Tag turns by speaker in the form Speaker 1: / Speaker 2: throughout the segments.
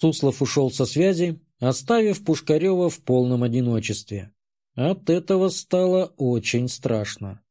Speaker 1: Суслов ушел со связи, оставив Пушкарева в полном одиночестве. От этого стало очень страшно.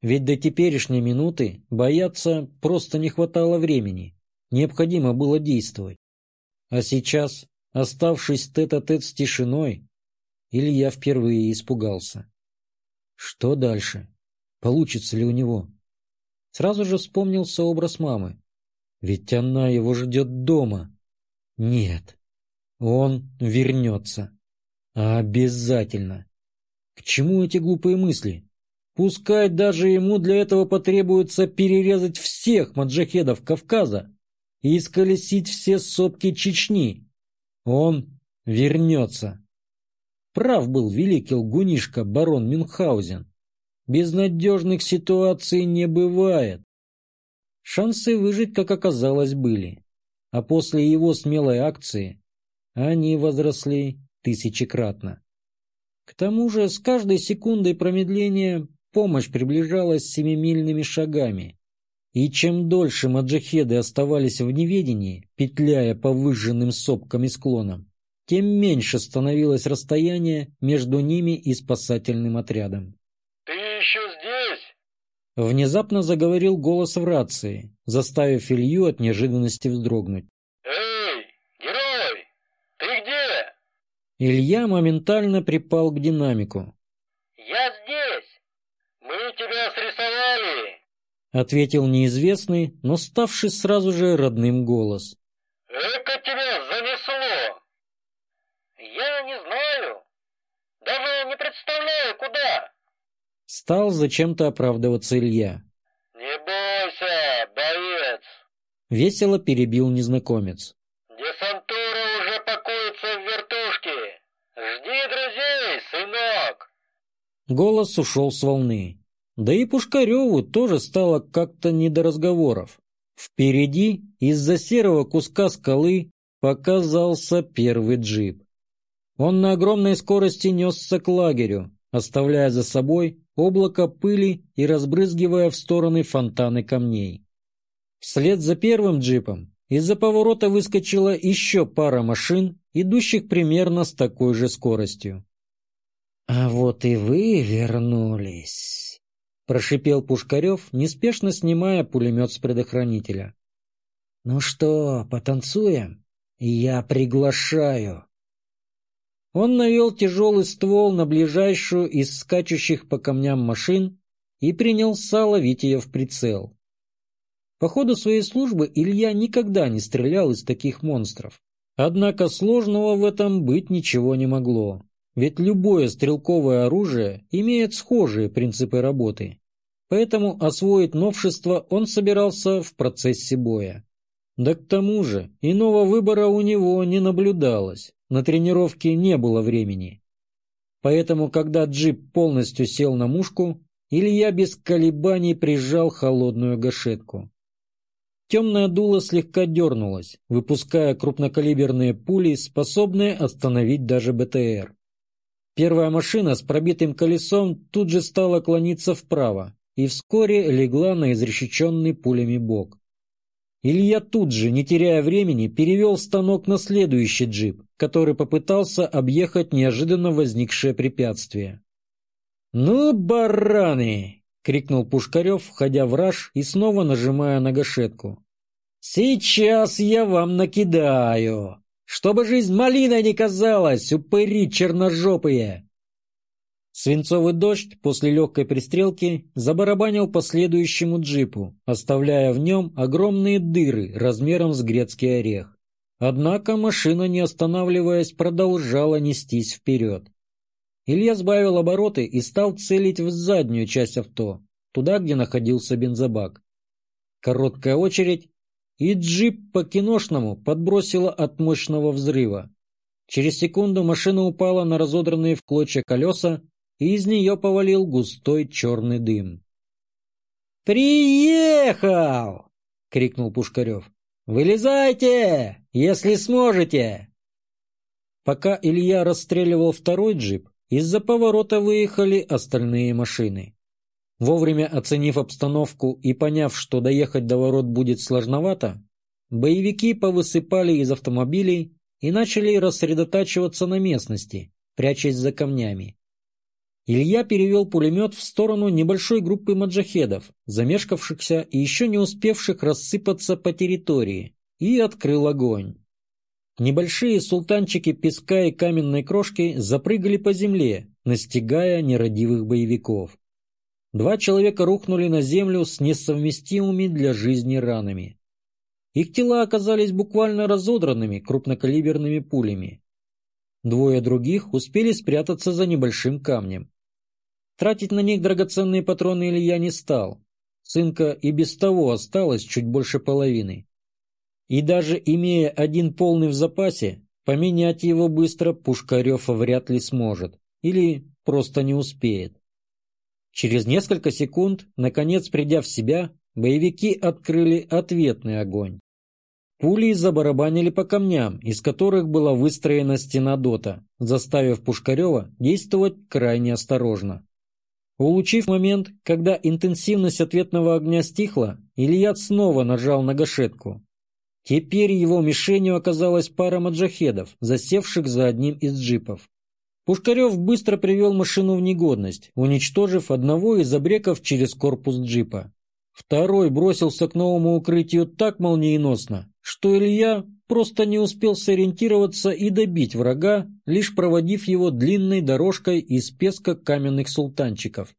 Speaker 1: Ведь до теперешней минуты бояться просто не хватало времени. Необходимо было действовать. А сейчас, оставшись тет-а-тет -тет с тишиной, Илья впервые испугался. Что дальше? Получится ли у него? Сразу же вспомнился образ мамы. Ведь она его ждет дома. Нет, он вернется. Обязательно. К чему эти глупые мысли? Пускай даже ему для этого потребуется перерезать всех маджахедов Кавказа и исколесить все сопки Чечни. Он вернется. Прав был великий лгунишка барон Мюнхгаузен. Безнадежных ситуаций не бывает. Шансы выжить, как оказалось, были. А после его смелой акции они возросли тысячекратно. К тому же с каждой секундой промедления помощь приближалась семимильными шагами. И чем дольше маджахеды оставались в неведении, петляя по выжженным сопкам и склонам, тем меньше становилось расстояние между ними и спасательным отрядом. Внезапно заговорил голос в рации, заставив Илью от неожиданности вздрогнуть.
Speaker 2: «Эй, герой, ты где?»
Speaker 1: Илья моментально припал к динамику.
Speaker 2: «Я здесь! Мы тебя срисовали!»
Speaker 1: Ответил неизвестный, но ставший сразу же родным голос.
Speaker 2: «Эко тебя занесло!» «Я не знаю. Даже не представляю, куда!»
Speaker 1: Стал зачем-то оправдываться Илья.
Speaker 2: «Не бойся, боец!
Speaker 1: Весело перебил незнакомец.
Speaker 2: Десантура уже пакуется в вертушки! Жди друзей, сынок!»
Speaker 1: Голос ушел с волны. Да и Пушкареву тоже стало как-то не до разговоров. Впереди, из-за серого куска скалы, показался первый джип. Он на огромной скорости несся к лагерю, оставляя за собой облако пыли и разбрызгивая в стороны фонтаны камней. Вслед за первым джипом из-за поворота выскочила еще пара машин, идущих примерно с такой же скоростью. «А вот и вы вернулись», — прошипел Пушкарев, неспешно снимая пулемет с предохранителя. «Ну что, потанцуем? Я приглашаю». Он навел тяжелый ствол на ближайшую из скачущих по камням машин и принялся ловить ее в прицел. По ходу своей службы Илья никогда не стрелял из таких монстров. Однако сложного в этом быть ничего не могло, ведь любое стрелковое оружие имеет схожие принципы работы. Поэтому освоить новшество он собирался в процессе боя. Да к тому же иного выбора у него не наблюдалось. На тренировке не было времени. Поэтому, когда джип полностью сел на мушку, Илья без колебаний прижал холодную гашетку. Темное дуло слегка дернулось, выпуская крупнокалиберные пули, способные остановить даже БТР. Первая машина с пробитым колесом тут же стала клониться вправо и вскоре легла на изрешеченный пулями бок. Илья тут же, не теряя времени, перевел станок на следующий джип, который попытался объехать неожиданно возникшее препятствие. «Ну, бараны!» — крикнул Пушкарев, входя в раж и снова нажимая на гашетку. «Сейчас я вам накидаю, чтобы жизнь малиной не казалась, упыри черножопые!» Свинцовый дождь после легкой пристрелки забарабанил по следующему джипу, оставляя в нем огромные дыры размером с грецкий орех. Однако машина, не останавливаясь, продолжала нестись вперед. Илья сбавил обороты и стал целить в заднюю часть авто, туда, где находился бензобак. Короткая очередь, и джип по-киношному подбросила от мощного взрыва. Через секунду машина упала на разодранные в клочья колеса, и из нее повалил густой черный дым. «Приехал!» — крикнул Пушкарев. «Вылезайте, если сможете!» Пока Илья расстреливал второй джип, из-за поворота выехали остальные машины. Вовремя оценив обстановку и поняв, что доехать до ворот будет сложновато, боевики повысыпали из автомобилей и начали рассредотачиваться на местности, прячась за камнями. Илья перевел пулемет в сторону небольшой группы маджахедов, замешкавшихся и еще не успевших рассыпаться по территории, и открыл огонь. Небольшие султанчики песка и каменной крошки запрыгали по земле, настигая нерадивых боевиков. Два человека рухнули на землю с несовместимыми для жизни ранами. Их тела оказались буквально разодранными крупнокалиберными пулями. Двое других успели спрятаться за небольшим камнем. Тратить на них драгоценные патроны Илья не стал. Цинка и без того осталось чуть больше половины. И даже имея один полный в запасе, поменять его быстро Пушкарев вряд ли сможет. Или просто не успеет. Через несколько секунд, наконец придя в себя, боевики открыли ответный огонь. Пули забарабанили по камням, из которых была выстроена стена дота, заставив Пушкарева действовать крайне осторожно. Улучив момент, когда интенсивность ответного огня стихла, Илья снова нажал на гашетку. Теперь его мишенью оказалась пара маджахедов, засевших за одним из джипов. Пушкарев быстро привел машину в негодность, уничтожив одного из обреков через корпус джипа. Второй бросился к новому укрытию так молниеносно, что Илья просто не успел сориентироваться и добить врага, лишь проводив его длинной дорожкой из песка каменных султанчиков.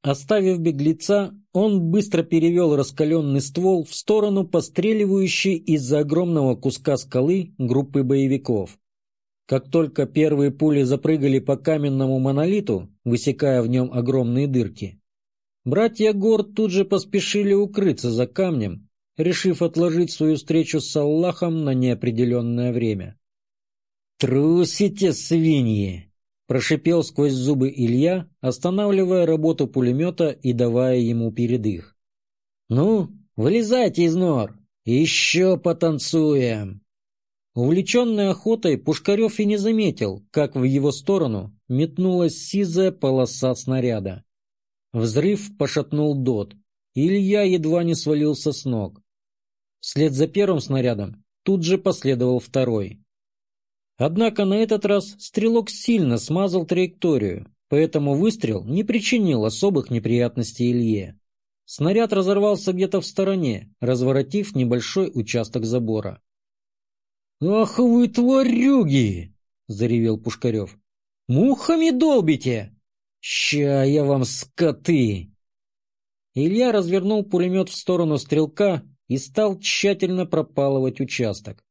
Speaker 1: Оставив беглеца, он быстро перевел раскаленный ствол в сторону постреливающей из-за огромного куска скалы группы боевиков. Как только первые пули запрыгали по каменному монолиту, высекая в нем огромные дырки, братья Гор тут же поспешили укрыться за камнем, решив отложить свою встречу с Аллахом на неопределенное время. «Трусите, свиньи!» – прошипел сквозь зубы Илья, останавливая работу пулемета и давая ему передых. «Ну, вылезайте из нор! Еще потанцуем!» Увлеченный охотой, Пушкарев и не заметил, как в его сторону метнулась сизая полоса снаряда. Взрыв пошатнул дот. Илья едва не свалился с ног. Вслед за первым снарядом тут же последовал второй. Однако на этот раз стрелок сильно смазал траекторию, поэтому выстрел не причинил особых неприятностей Илье. Снаряд разорвался где-то в стороне, разворотив небольшой участок забора. «Ах вы тварюги!» — заревел Пушкарев. «Мухами долбите! Ща я вам скоты!» Илья развернул пулемет в сторону стрелка и стал тщательно пропалывать участок.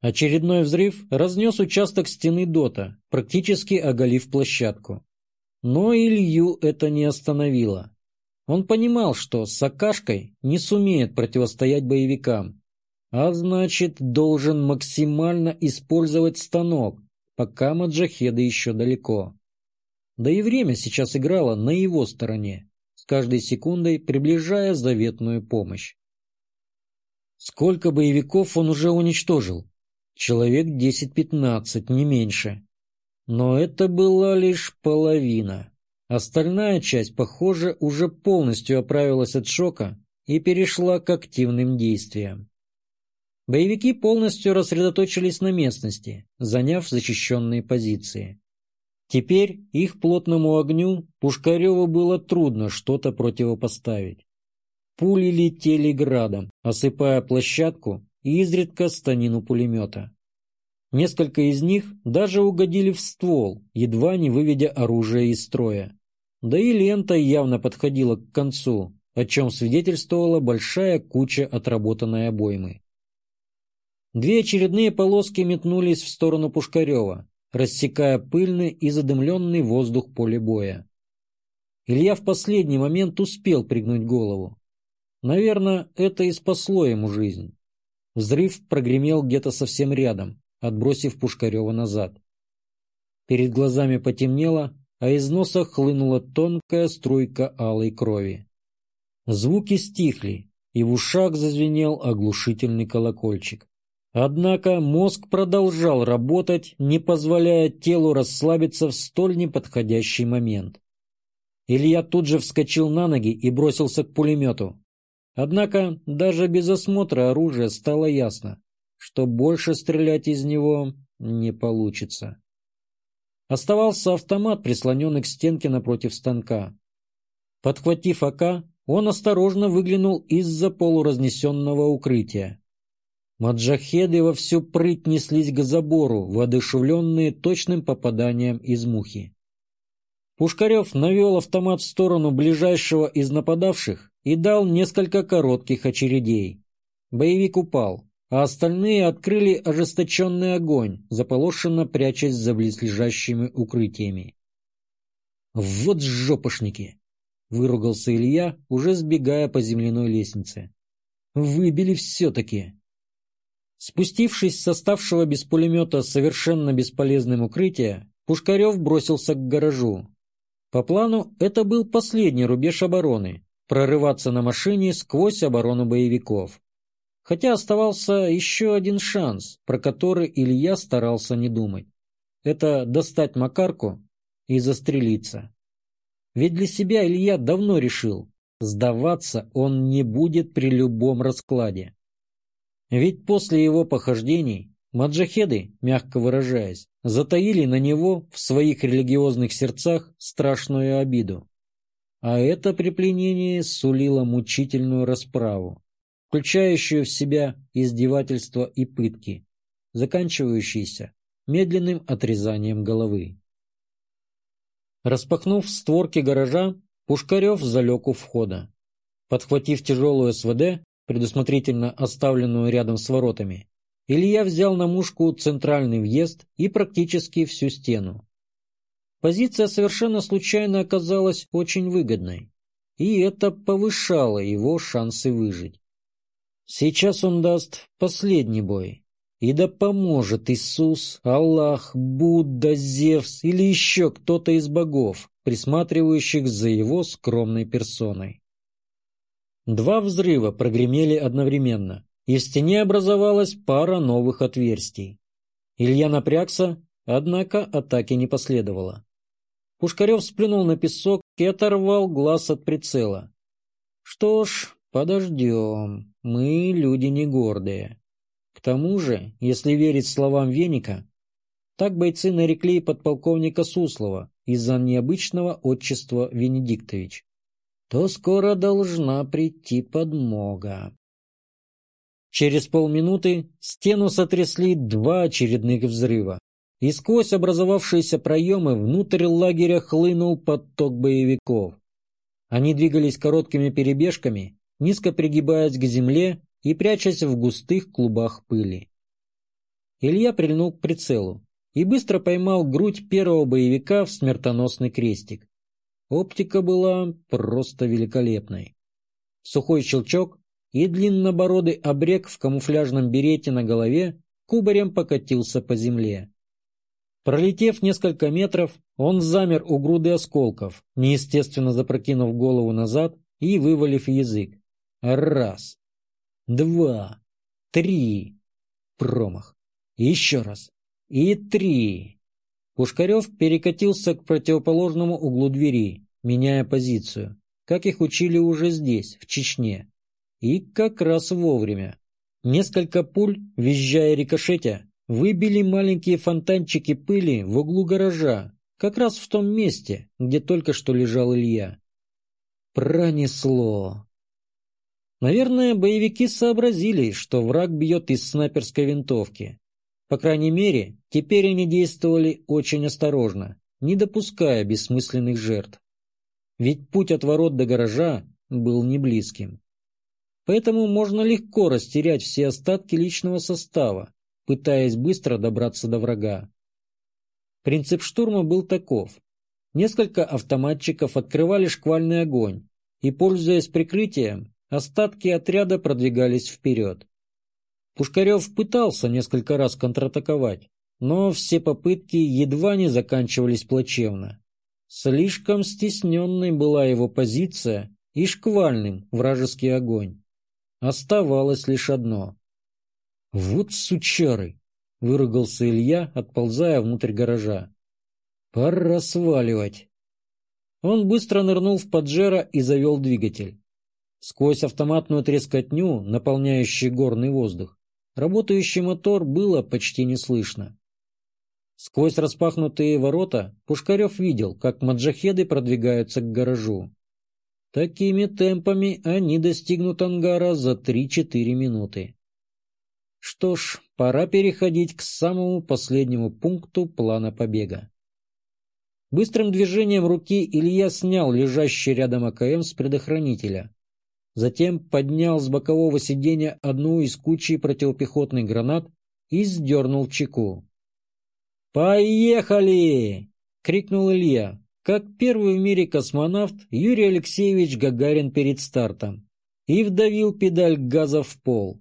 Speaker 1: Очередной взрыв разнес участок стены дота, практически оголив площадку. Но Илью это не остановило. Он понимал, что с Акашкой не сумеет противостоять боевикам, а значит, должен максимально использовать станок, пока маджахеды еще далеко. Да и время сейчас играло на его стороне с каждой секундой приближая заветную помощь. Сколько боевиков он уже уничтожил? Человек 10-15, не меньше. Но это была лишь половина. Остальная часть, похоже, уже полностью оправилась от шока и перешла к активным действиям. Боевики полностью рассредоточились на местности, заняв защищенные позиции. Теперь их плотному огню Пушкареву было трудно что-то противопоставить. Пули летели градом, осыпая площадку и изредка станину пулемета. Несколько из них даже угодили в ствол, едва не выведя оружие из строя. Да и лента явно подходила к концу, о чем свидетельствовала большая куча отработанной обоймы. Две очередные полоски метнулись в сторону Пушкарева, рассекая пыльный и задымленный воздух поля боя. Илья в последний момент успел пригнуть голову. Наверное, это и спасло ему жизнь. Взрыв прогремел где-то совсем рядом, отбросив Пушкарева назад. Перед глазами потемнело, а из носа хлынула тонкая струйка алой крови. Звуки стихли, и в ушах зазвенел оглушительный колокольчик. Однако мозг продолжал работать, не позволяя телу расслабиться в столь неподходящий момент. Илья тут же вскочил на ноги и бросился к пулемету. Однако даже без осмотра оружия стало ясно, что больше стрелять из него не получится. Оставался автомат, прислоненный к стенке напротив станка. Подхватив АК, он осторожно выглянул из-за полуразнесенного укрытия. Маджахеды во всю прыть неслись к забору, воодушевленные точным попаданием из мухи. Пушкарев навел автомат в сторону ближайшего из нападавших и дал несколько коротких очередей. Боевик упал, а остальные открыли ожесточенный огонь, заполошенно прячась за близлежащими укрытиями. «Вот жопошники!» — выругался Илья, уже сбегая по земляной лестнице. «Выбили все-таки!» Спустившись с оставшего без пулемета совершенно бесполезным укрытия, Пушкарев бросился к гаражу. По плану, это был последний рубеж обороны — прорываться на машине сквозь оборону боевиков. Хотя оставался еще один шанс, про который Илья старался не думать. Это достать Макарку и застрелиться. Ведь для себя Илья давно решил, сдаваться он не будет при любом раскладе. Ведь после его похождений маджахеды, мягко выражаясь, затаили на него в своих религиозных сердцах страшную обиду. А это при пленении сулило мучительную расправу, включающую в себя издевательства и пытки, заканчивающиеся медленным отрезанием головы. Распахнув створки гаража, Пушкарев залег у входа. Подхватив тяжелую СВД, предусмотрительно оставленную рядом с воротами, Илья взял на мушку центральный въезд и практически всю стену. Позиция совершенно случайно оказалась очень выгодной, и это повышало его шансы выжить. Сейчас он даст последний бой, и да поможет Иисус, Аллах, Будда, Зевс или еще кто-то из богов, присматривающих за его скромной персоной. Два взрыва прогремели одновременно, и в стене образовалась пара новых отверстий. Илья напрягся, однако атаки не последовало. Пушкарев сплюнул на песок и оторвал глаз от прицела. Что ж, подождем, мы люди не гордые. К тому же, если верить словам Веника, так бойцы нарекли подполковника Суслова из-за необычного отчества Венедиктович то скоро должна прийти подмога. Через полминуты стену сотрясли два очередных взрыва, и сквозь образовавшиеся проемы внутрь лагеря хлынул поток боевиков. Они двигались короткими перебежками, низко пригибаясь к земле и прячась в густых клубах пыли. Илья прильнул к прицелу и быстро поймал грудь первого боевика в смертоносный крестик. Оптика была просто великолепной. Сухой щелчок, и длиннобородый обрек в камуфляжном берете на голове кубарем покатился по земле. Пролетев несколько метров, он замер у груды осколков, неестественно запрокинув голову назад и вывалив язык. Раз, два, три. Промах. Еще раз. И три. Пушкарев перекатился к противоположному углу двери, меняя позицию, как их учили уже здесь, в Чечне. И как раз вовремя. Несколько пуль, визжая рикошетя, выбили маленькие фонтанчики пыли в углу гаража, как раз в том месте, где только что лежал Илья. Пронесло. Наверное, боевики сообразили, что враг бьет из снайперской винтовки, по крайней мере, теперь они действовали очень осторожно, не допуская бессмысленных жертв. Ведь путь от ворот до гаража был не близким. Поэтому можно легко растерять все остатки личного состава, пытаясь быстро добраться до врага. Принцип штурма был таков. Несколько автоматчиков открывали шквальный огонь, и, пользуясь прикрытием, остатки отряда продвигались вперед. Пушкарев пытался несколько раз контратаковать, но все попытки едва не заканчивались плачевно. Слишком стесненной была его позиция и шквальным вражеский огонь. Оставалось лишь одно. «Вот сучары!» — выругался Илья, отползая внутрь гаража. «Пора сваливать!» Он быстро нырнул в поджера и завел двигатель. Сквозь автоматную трескотню, наполняющую горный воздух, работающий мотор было почти не слышно. Сквозь распахнутые ворота Пушкарев видел, как маджахеды продвигаются к гаражу. Такими темпами они достигнут ангара за 3-4 минуты. Что ж, пора переходить к самому последнему пункту плана побега. Быстрым движением руки Илья снял лежащий рядом АКМ с предохранителя. Затем поднял с бокового сиденья одну из кучи противопехотных гранат и сдернул чеку. «Поехали!» — крикнул Илья, как первый в мире космонавт Юрий Алексеевич Гагарин перед стартом, и вдавил педаль газа в пол.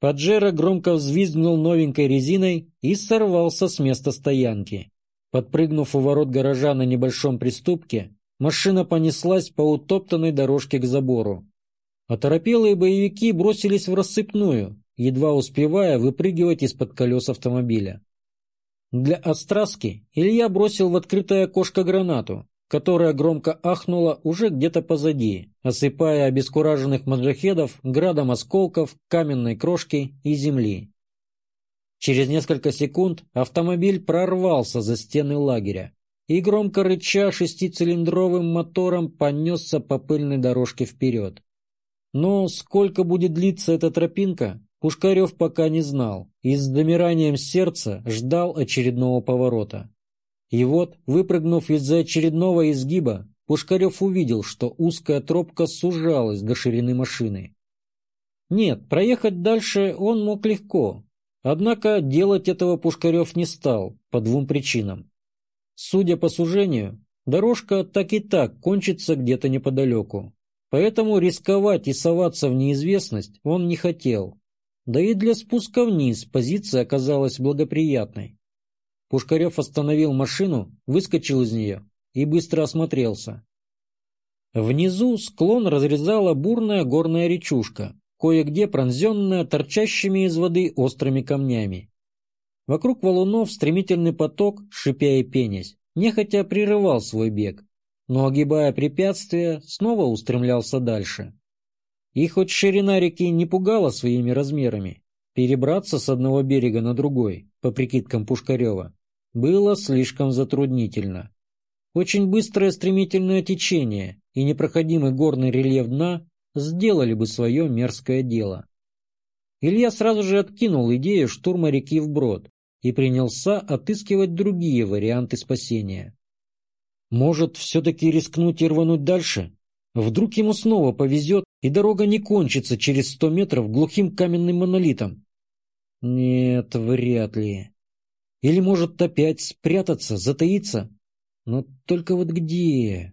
Speaker 1: Паджеро громко взвизгнул новенькой резиной и сорвался с места стоянки. Подпрыгнув у ворот гаража на небольшом приступке, машина понеслась по утоптанной дорожке к забору. Оторопелые боевики бросились в рассыпную, едва успевая выпрыгивать из-под колес автомобиля. Для остраски Илья бросил в открытое окошко гранату, которая громко ахнула уже где-то позади, осыпая обескураженных маджахедов градом осколков, каменной крошки и земли. Через несколько секунд автомобиль прорвался за стены лагеря и, громко рыча шестицилиндровым мотором, понесся по пыльной дорожке вперед. Но сколько будет длиться эта тропинка, Пушкарев пока не знал и с домиранием сердца ждал очередного поворота. И вот, выпрыгнув из-за очередного изгиба, Пушкарев увидел, что узкая тропка сужалась до ширины машины. Нет, проехать дальше он мог легко, однако делать этого Пушкарев не стал по двум причинам. Судя по сужению, дорожка так и так кончится где-то неподалеку, поэтому рисковать и соваться в неизвестность он не хотел. Да и для спуска вниз позиция оказалась благоприятной. Пушкарев остановил машину, выскочил из нее и быстро осмотрелся. Внизу склон разрезала бурная горная речушка, кое-где пронзенная торчащими из воды острыми камнями. Вокруг валунов стремительный поток, шипя и пенясь, нехотя прерывал свой бег, но, огибая препятствия, снова устремлялся дальше. И хоть ширина реки не пугала своими размерами, перебраться с одного берега на другой, по прикидкам Пушкарева, было слишком затруднительно. Очень быстрое стремительное течение и непроходимый горный рельеф дна сделали бы свое мерзкое дело. Илья сразу же откинул идею штурма реки вброд и принялся отыскивать другие варианты спасения. Может, все-таки рискнуть и рвануть дальше? Вдруг ему снова повезет, и дорога не кончится через сто метров глухим каменным монолитом. Нет, вряд ли. Или может опять спрятаться, затаиться? Но только вот где?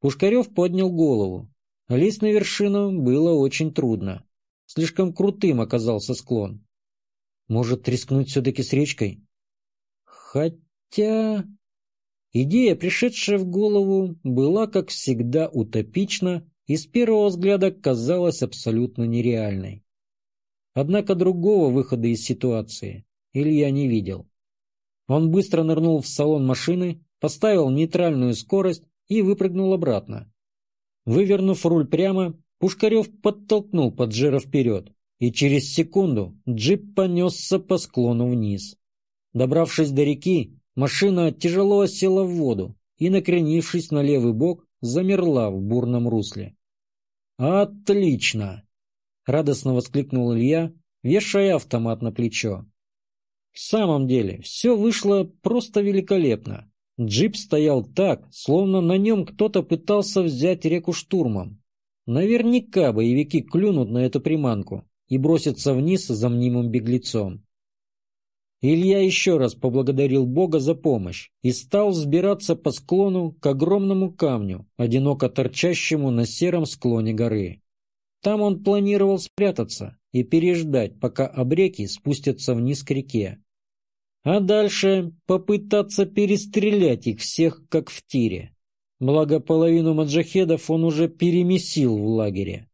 Speaker 1: Пушкарев поднял голову. Лезть на вершину было очень трудно. Слишком крутым оказался склон. Может, рискнуть все-таки с речкой? Хотя... Идея, пришедшая в голову, была, как всегда, утопична и с первого взгляда казалась абсолютно нереальной. Однако другого выхода из ситуации Илья не видел. Он быстро нырнул в салон машины, поставил нейтральную скорость и выпрыгнул обратно. Вывернув руль прямо, Пушкарев подтолкнул Паджеро вперед, и через секунду джип понесся по склону вниз. Добравшись до реки, Машина тяжело осела в воду и, накренившись на левый бок, замерла в бурном русле. «Отлично!» — радостно воскликнул Илья, вешая автомат на плечо. В самом деле, все вышло просто великолепно. Джип стоял так, словно на нем кто-то пытался взять реку штурмом. Наверняка боевики клюнут на эту приманку и бросятся вниз за мнимым беглецом. Илья еще раз поблагодарил Бога за помощь и стал взбираться по склону к огромному камню, одиноко торчащему на сером склоне горы. Там он планировал спрятаться и переждать, пока обреки спустятся вниз к реке. А дальше попытаться перестрелять их всех, как в тире. Благо половину маджахедов он уже перемесил в лагере.